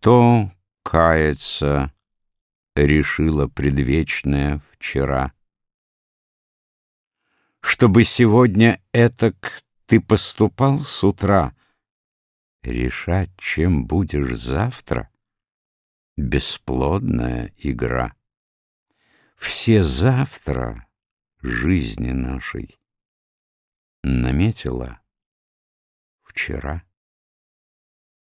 Кто кается решила предвечная вчера? Чтобы сегодня этак ты поступал с утра, Решать, чем будешь завтра, Бесплодная игра. Все завтра жизни нашей Наметила вчера.